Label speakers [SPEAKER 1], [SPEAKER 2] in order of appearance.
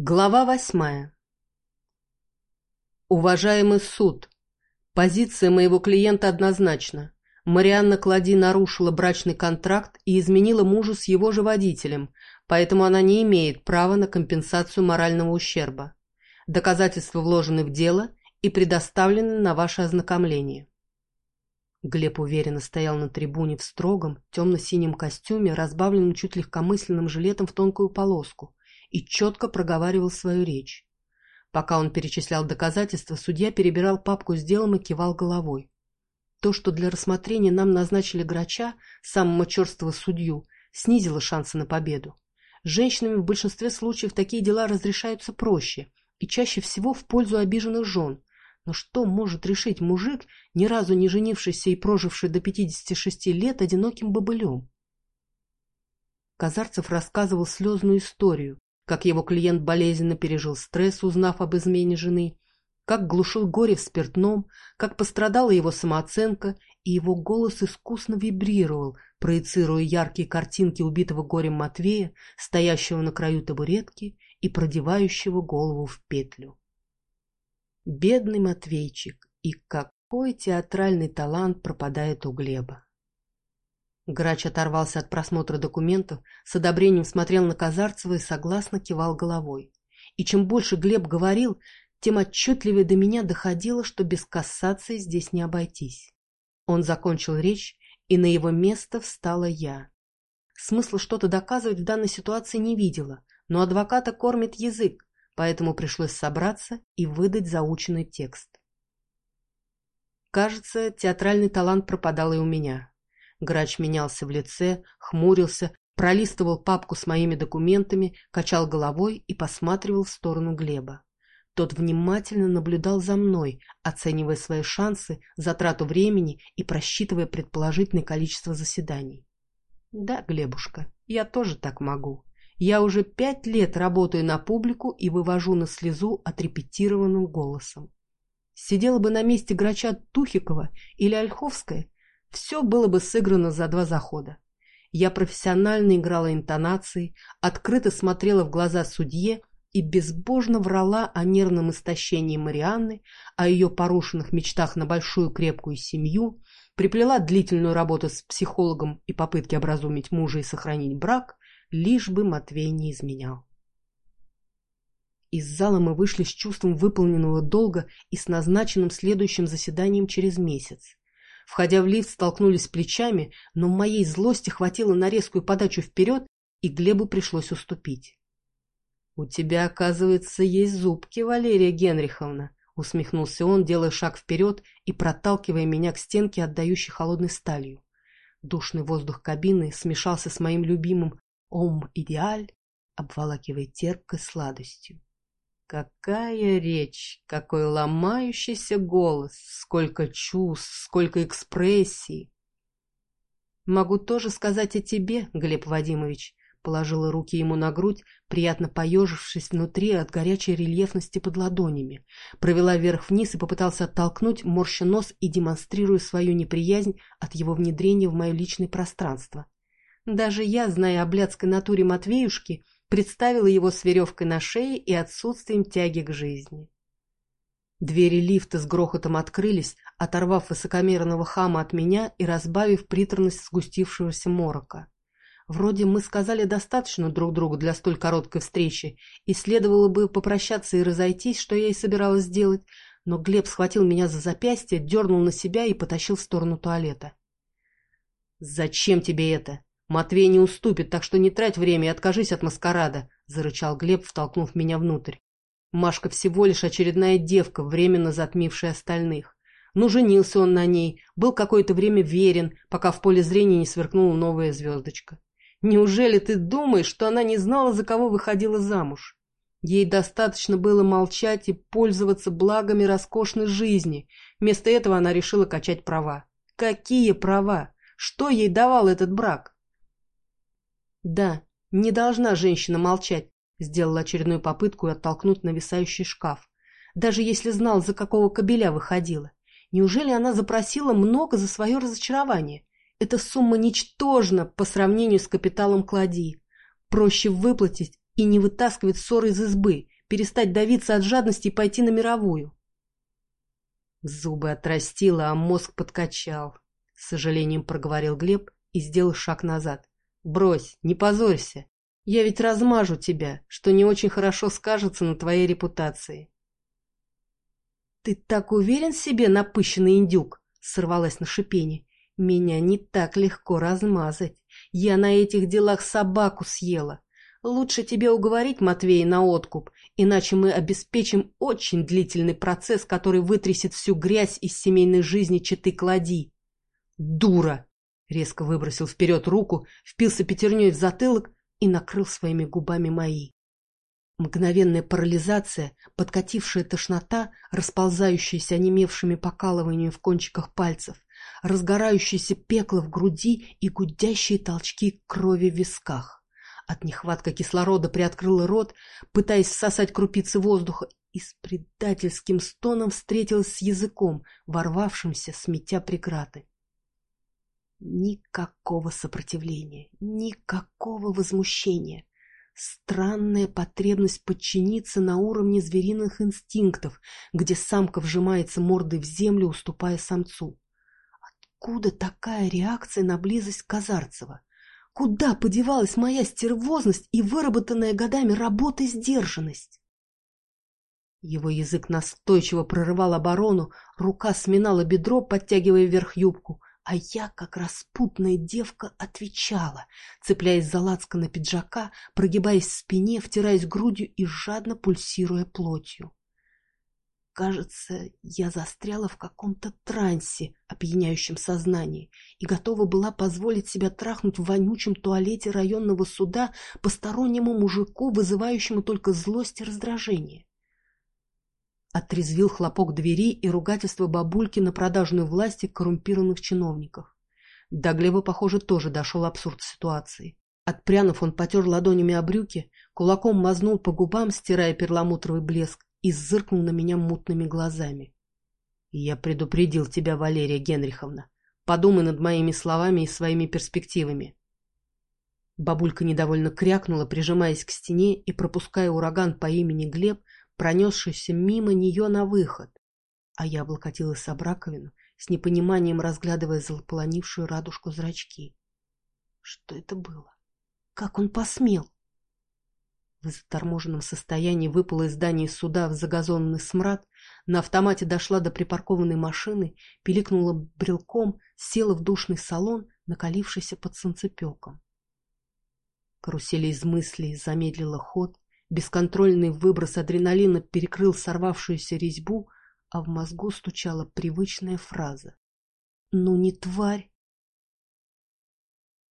[SPEAKER 1] Глава восьмая. Уважаемый суд, позиция моего клиента однозначна. Марианна Клади нарушила брачный контракт и изменила мужу с его же водителем, поэтому она не имеет права на компенсацию морального ущерба. Доказательства вложены в дело и предоставлены на ваше ознакомление. Глеб уверенно стоял на трибуне в строгом, темно-синем костюме, разбавленном чуть легкомысленным жилетом в тонкую полоску, и четко проговаривал свою речь. Пока он перечислял доказательства, судья перебирал папку с делом и кивал головой. То, что для рассмотрения нам назначили грача, самого черствого судью, снизило шансы на победу. Женщинами в большинстве случаев такие дела разрешаются проще и чаще всего в пользу обиженных жен. Но что может решить мужик, ни разу не женившийся и проживший до 56 лет одиноким бобылем? Казарцев рассказывал слезную историю, как его клиент болезненно пережил стресс, узнав об измене жены, как глушил горе в спиртном, как пострадала его самооценка, и его голос искусно вибрировал, проецируя яркие картинки убитого горем Матвея, стоящего на краю табуретки и продевающего голову в петлю. Бедный Матвейчик, и какой театральный талант пропадает у Глеба. Грач оторвался от просмотра документов, с одобрением смотрел на Казарцева и согласно кивал головой. И чем больше Глеб говорил, тем отчетливее до меня доходило, что без кассации здесь не обойтись. Он закончил речь, и на его место встала я. Смысла что-то доказывать в данной ситуации не видела, но адвоката кормит язык, поэтому пришлось собраться и выдать заученный текст. Кажется, театральный талант пропадал и у меня. Грач менялся в лице, хмурился, пролистывал папку с моими документами, качал головой и посматривал в сторону Глеба. Тот внимательно наблюдал за мной, оценивая свои шансы, затрату времени и просчитывая предположительное количество заседаний. Да, Глебушка, я тоже так могу. Я уже пять лет работаю на публику и вывожу на слезу отрепетированным голосом. Сидела бы на месте грача Тухикова или Ольховская, все было бы сыграно за два захода. Я профессионально играла интонации, открыто смотрела в глаза судье и безбожно врала о нервном истощении Марианны, о ее порушенных мечтах на большую крепкую семью, приплела длительную работу с психологом и попытки образумить мужа и сохранить брак, лишь бы Матвей не изменял. Из зала мы вышли с чувством выполненного долга и с назначенным следующим заседанием через месяц. Входя в лифт, столкнулись плечами, но моей злости хватило на резкую подачу вперед, и Глебу пришлось уступить. — У тебя, оказывается, есть зубки, Валерия Генриховна, — усмехнулся он, делая шаг вперед и проталкивая меня к стенке, отдающей холодной сталью. Душный воздух кабины смешался с моим любимым «Ом-идеаль», обволакивая терпкой сладостью. Какая речь, какой ломающийся голос, сколько чувств, сколько экспрессий. Могу тоже сказать о тебе, Глеб Вадимович, положила руки ему на грудь, приятно поежившись внутри от горячей рельефности под ладонями, провела вверх-вниз и попытался оттолкнуть, морща нос и демонстрируя свою неприязнь от его внедрения в мое личное пространство. Даже я, зная о блядской натуре Матвеюшки, представила его с веревкой на шее и отсутствием тяги к жизни. Двери лифта с грохотом открылись, оторвав высокомерного хама от меня и разбавив приторность сгустившегося морока. Вроде мы сказали достаточно друг другу для столь короткой встречи, и следовало бы попрощаться и разойтись, что я и собиралась сделать, но Глеб схватил меня за запястье, дернул на себя и потащил в сторону туалета. «Зачем тебе это?» «Матвей не уступит, так что не трать время и откажись от маскарада», — зарычал Глеб, втолкнув меня внутрь. Машка всего лишь очередная девка, временно затмившая остальных. Ну, женился он на ней, был какое-то время верен, пока в поле зрения не сверкнула новая звездочка. Неужели ты думаешь, что она не знала, за кого выходила замуж? Ей достаточно было молчать и пользоваться благами роскошной жизни. Вместо этого она решила качать права. Какие права? Что ей давал этот брак? Да, не должна женщина молчать, сделала очередную попытку оттолкнуть нависающий шкаф. Даже если знал, за какого кобеля выходила. Неужели она запросила много за свое разочарование? Эта сумма ничтожна по сравнению с капиталом клади. Проще выплатить и не вытаскивать ссоры из избы, перестать давиться от жадности и пойти на мировую. Зубы отрастило, а мозг подкачал. С сожалением проговорил Глеб и сделал шаг назад. Брось, не позорься. Я ведь размажу тебя, что не очень хорошо скажется на твоей репутации. Ты так уверен в себе, напыщенный индюк? Сорвалась на шипение. Меня не так легко размазать. Я на этих делах собаку съела. Лучше тебе уговорить Матвея на откуп, иначе мы обеспечим очень длительный процесс, который вытрясет всю грязь из семейной жизни читы клади. Дура! Резко выбросил вперед руку, впился пятерней в затылок и накрыл своими губами мои. Мгновенная парализация, подкатившая тошнота, расползающаяся онемевшими покалываниями в кончиках пальцев, разгорающееся пекло в груди и гудящие толчки крови в висках. От нехватка кислорода приоткрыла рот, пытаясь всосать крупицы воздуха, и с предательским стоном встретилась с языком, ворвавшимся, сметя преграды. Никакого сопротивления, никакого возмущения. Странная потребность подчиниться на уровне звериных инстинктов, где самка вжимается мордой в землю, уступая самцу. Откуда такая реакция на близость Казарцева? Куда подевалась моя стервозность и выработанная годами работа сдержанность? Его язык настойчиво прорывал оборону, рука сминала бедро, подтягивая вверх юбку, а я, как распутная девка, отвечала, цепляясь за на пиджака, прогибаясь в спине, втираясь грудью и жадно пульсируя плотью. Кажется, я застряла в каком-то трансе, опьяняющем сознании, и готова была позволить себя трахнуть в вонючем туалете районного суда постороннему мужику, вызывающему только злость и раздражение. Отрезвил хлопок двери и ругательство бабульки на продажную власти коррумпированных чиновников. До Глеба, похоже, тоже дошел абсурд ситуации. Отпрянув, он потер ладонями о брюки, кулаком мазнул по губам, стирая перламутровый блеск, и зыркнул на меня мутными глазами. «Я предупредил тебя, Валерия Генриховна. Подумай над моими словами и своими перспективами». Бабулька недовольно крякнула, прижимаясь к стене и пропуская ураган по имени Глеб, пронесшийся мимо нее на выход. А я облокотилась об раковину, с непониманием разглядывая заполонившую радужку зрачки. Что это было? Как он посмел? В заторможенном состоянии выпала из здания суда в загазонный смрад, на автомате дошла до припаркованной машины, пиликнула брелком, села в душный салон, накалившийся под солнцепеком. Карусель из мыслей замедлила ход, Бесконтрольный выброс адреналина перекрыл сорвавшуюся резьбу, а в мозгу стучала привычная фраза. «Ну не тварь,